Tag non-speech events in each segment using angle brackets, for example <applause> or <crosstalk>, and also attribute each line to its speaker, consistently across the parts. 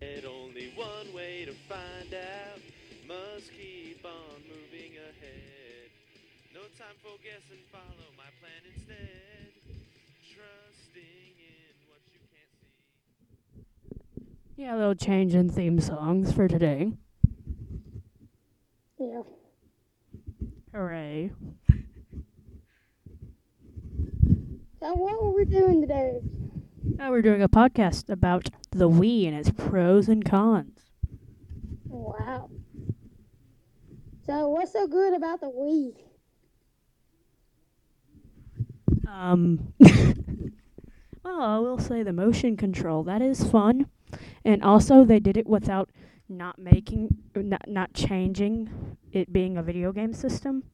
Speaker 1: And only one way to find out. Must keep on moving ahead. No time for guess and follow my plan instead. Trusting in what you can't see.
Speaker 2: Yeah, a little change in theme songs for today.
Speaker 3: Yeah.
Speaker 2: Hooray.
Speaker 3: So what were we doing today?
Speaker 2: Now we're doing a podcast about the Wii and its pros and cons.
Speaker 3: Wow. So what's so good about the Wii?
Speaker 2: Um, <laughs> well, I will say the motion control that is fun, and also they did it without not making, not not changing it being a video game system.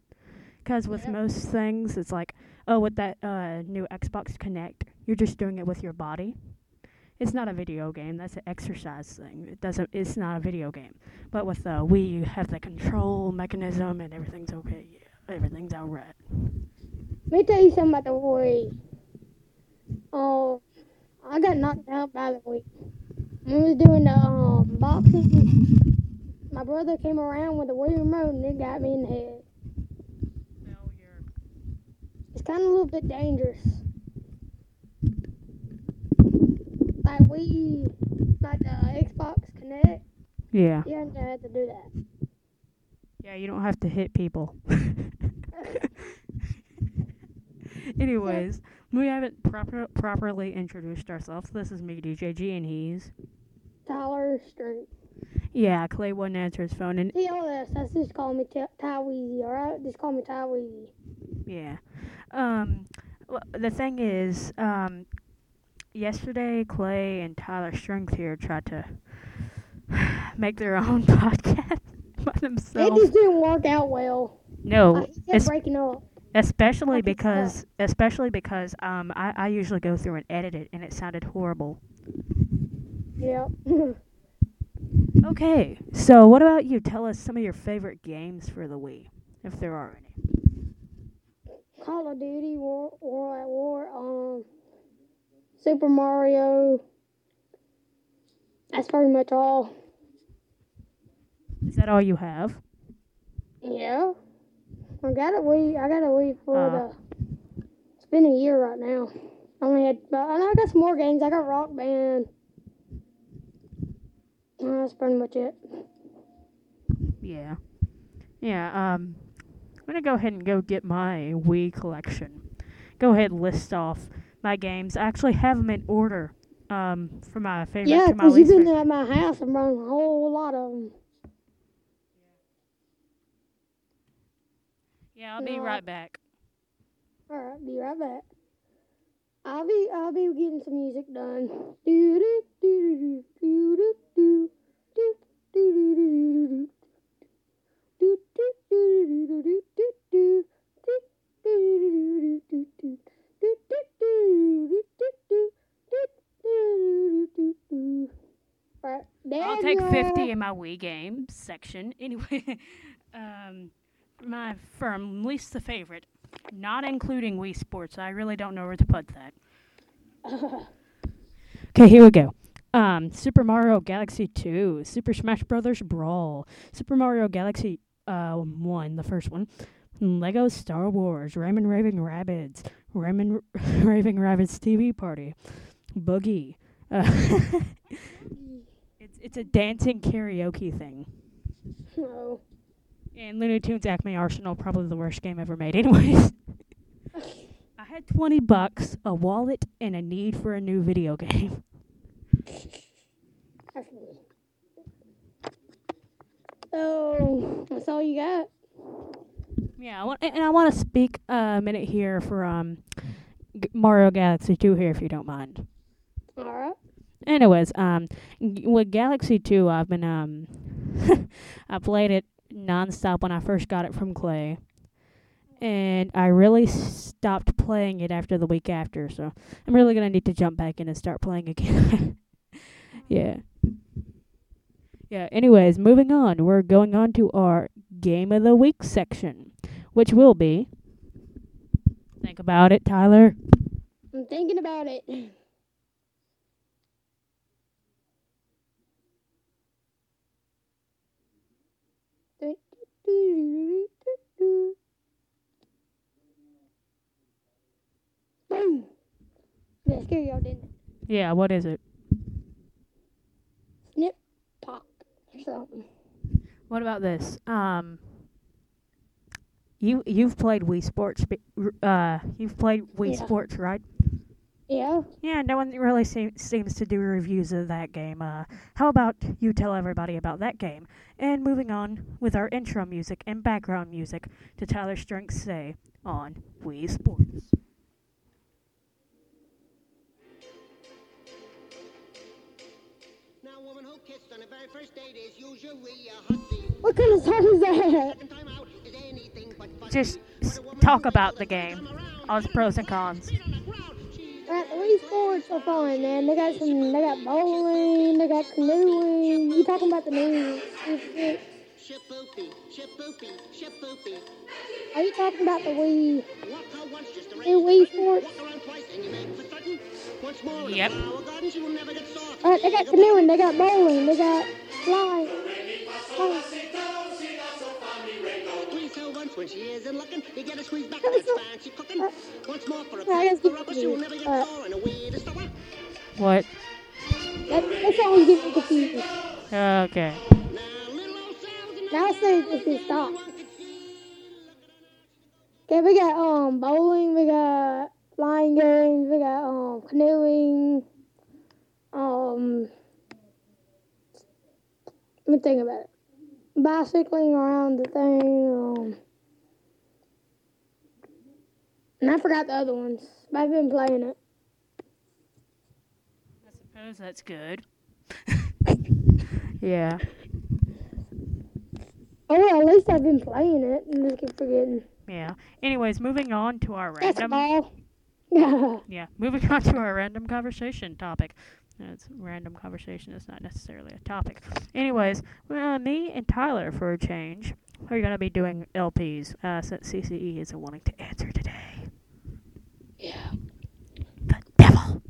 Speaker 2: Because with
Speaker 3: Yeah.
Speaker 2: most things, it's like, oh, with that uh, new Xbox Kinect, you're just doing it with your body. It's not a video game. That's an exercise thing. It doesn't. It's not a video game. But with the Wii, you have the control mechanism, and everything's okay. Yeah, everything's alright.
Speaker 3: Let me tell you something about the Wii. Oh, I got knocked out by the Wii. When we was doing the um, boxing, my brother came around with the Wii remote and it got me in the head. It's kind of a little bit dangerous. Like we, like the Xbox Kinect,
Speaker 2: Yeah.
Speaker 3: you to have to do that.
Speaker 2: Yeah, you don't have to hit people. <laughs> Anyways, we haven't proper, properly introduced ourselves. This is me, DJG, and he's.
Speaker 3: Tyler Street.
Speaker 2: Yeah, Clay wouldn't answer his phone, and
Speaker 3: TLS, that's just call me Ty Ty Weezy, alright? Just call me Ty Weezy.
Speaker 2: yeah. Um, well, the thing is, um, yesterday Clay and Tyler Strength here tried to <sighs> make their own <laughs> podcast by themselves.
Speaker 3: It just didn't work out well.
Speaker 2: No, it's
Speaker 3: breaking up.
Speaker 2: especially because especially because um I, I usually go through and edit it and it sounded horrible.
Speaker 3: Yeah.
Speaker 2: Okay, so what about you? Tell us some of your favorite games for the Wii, if there are any.
Speaker 3: Call of Duty, War, War at War, Super Mario. That's pretty much all.
Speaker 2: Is that all you have?
Speaker 3: Yeah. I got a Wii. I got a Wii for
Speaker 2: Uh.
Speaker 3: the. It's been a year right now. I only had, but I know I got some more games. I got Rock Band. Uh, that's pretty much it.
Speaker 2: Yeah. Yeah, um I'm gonna go ahead and go get my Wii collection. Go ahead and list off my games. I actually have them in order. Um, from my favorite
Speaker 3: Yeah, because you've been at my house and brought a whole lot of them.
Speaker 2: Yeah, I'll be
Speaker 3: No, I-
Speaker 2: right back.
Speaker 3: All right, be right back. I'll be I'll be getting some music done. Do do do do do do do
Speaker 2: take
Speaker 3: you
Speaker 2: 50 in my Wii games section. <laughs> Anyway, um, my from least to favorite, not including Wii Sports. I really don't know where to put that. <laughs> Okay, here we go. Um, Super Mario Galaxy 2, Super Smash Brothers Brawl, Super Mario Galaxy uh 1, the first one, Lego Star Wars, Rayman Raving Rabbids, Rayman <laughs> Raving Rabbids TV Party, Boogie. Uh, it's a dancing karaoke thing.
Speaker 3: No.
Speaker 2: And Looney Tunes Acme Arsenal, probably the worst game ever made. <laughs> Anyways, <laughs> I had 20 bucks, a wallet, and a need for a new video game.
Speaker 3: So <laughs> that's all you got.
Speaker 2: Yeah, I want, and I want to speak a minute here for um G- Mario Galaxy 2 here, if you don't mind. Anyways, um, with Galaxy 2, I've been um, <laughs> I played it nonstop when I first got it from Clay, and I really stopped playing it after the week after. So I'm really gonna need to jump back in and start playing <laughs> again. yeah. Yeah. Anyways, moving on. We're going on to our game of the week section, which will be. Think about it, Tyler.
Speaker 3: I'm thinking about it. do, do, do. Boom. That didn't it?
Speaker 2: Yeah, what is it?
Speaker 3: Snip, pop, or something.
Speaker 2: What about this? Um, you you've played Wii Sports. Uh, you've played Wii
Speaker 3: Yeah.
Speaker 2: Sports, right?
Speaker 3: Yeah.
Speaker 2: Yeah, no one really se- seems to do reviews of that game. Uh, how about you tell everybody about that game? And moving on with our intro music and background music to Tyler Strength's Say on Wii Sports.
Speaker 4: On the very first date is usually a hussy.
Speaker 3: What kind of song is that?
Speaker 4: Second time out is anything but fussy.
Speaker 2: Just
Speaker 4: But
Speaker 2: s-
Speaker 4: a woman
Speaker 2: talk about the game, all its pros and cons.
Speaker 4: feet on the ground, she's
Speaker 3: the Wii Sports are fun, man. They got some, they got bowling, they got canoeing. You talking about the new? Are you talking about the Wii?
Speaker 4: Walk her once just
Speaker 3: Wii Sports?
Speaker 4: Around twice and you make for certain. Once more in
Speaker 2: Yep.
Speaker 4: a flower garden, she will never get soft.
Speaker 3: Alright, they got canoeing, they got bowling, they got flying. Oh,
Speaker 4: Squeeze her once when she isn't looking. You get a squeeze back, <laughs> that's fancy cooking. Once more for a
Speaker 3: Yeah, I guess
Speaker 4: piece of rubber, she will never get
Speaker 3: Alright.
Speaker 4: sore in a way to stop her.
Speaker 2: What?
Speaker 3: that, that song's getting me confused.
Speaker 2: Okay.
Speaker 4: In
Speaker 3: say this stop. Okay, we got um bowling, we got flying games, we got um canoeing, um let me think about it. Bicycling around the thing, um and I forgot the other ones. but I've been playing it.
Speaker 2: I suppose that's good. <laughs> yeah.
Speaker 3: Oh well, at least I've been playing it and just keep forgetting.
Speaker 2: Yeah. Anyways, moving on to our random.
Speaker 3: Basketball. Yeah. <laughs> <laughs>
Speaker 2: Yeah, moving on to our random conversation topic. It's random conversation. It's not necessarily a topic. Anyways, uh, me and Tyler, for a change, are going to be doing LPs uh, since CCE isn't wanting to answer today.
Speaker 3: Yeah.
Speaker 2: The devil.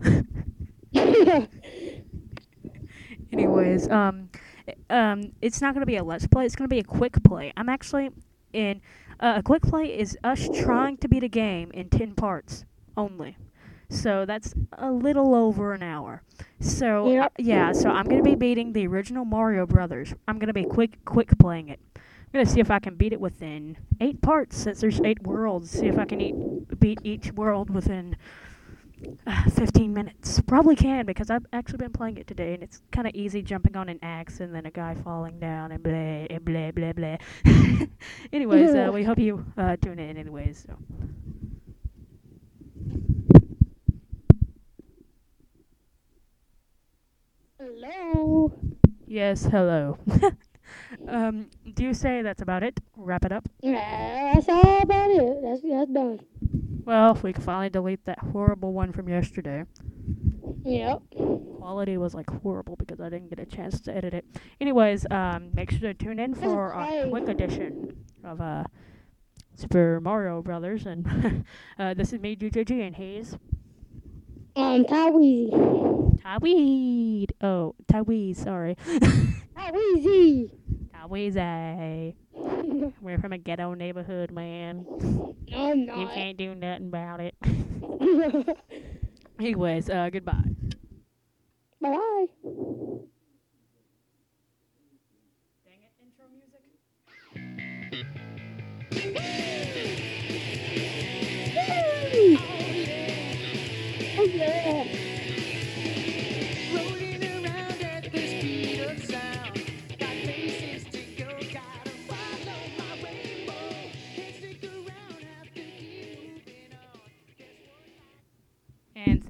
Speaker 2: <laughs> Anyways, um, um, it's not going to be a let's play. It's going to be a quick play. I'm actually in. Uh, a quick play is us trying to beat a game in ten parts only. So that's a little over an hour. So
Speaker 3: Yep.
Speaker 2: uh, yeah, so I'm gonna be beating the original Mario Brothers. I'm gonna be quick quick playing it. I'm gonna see if I can beat it within eight parts since there's eight worlds. See if I can eat, beat each world within uh, <sighs> 15 minutes. Probably can because I've actually been playing it today and it's kind of easy jumping on an axe and then a guy falling down and blah and blah blah blah. <laughs> anyways, uh, we hope you uh, tune in. Anyways, so.
Speaker 3: Hello.
Speaker 2: Yes, hello. <laughs> um, do you say that's about it? Wrap it up.
Speaker 3: Yeah, that's all about it. That's that's done.
Speaker 2: Well, if we can finally delete that horrible one from yesterday.
Speaker 3: Yep.
Speaker 2: Quality was like horrible because I didn't get a chance to edit it. Anyways, um, make sure to tune in for a quick edition of uh Super Mario Brothers, and <laughs> uh, this is me, GJG, and he's
Speaker 3: Um, Tyweezy.
Speaker 2: Tyweed. Oh, Tyweed. Sorry, <laughs>
Speaker 3: Tyweezy.
Speaker 2: Tyweezy. <laughs> We're from a ghetto neighborhood, man.
Speaker 3: no, I'm not.
Speaker 2: You can't do nothing about it. <laughs> Anyways, uh, goodbye.
Speaker 3: Bye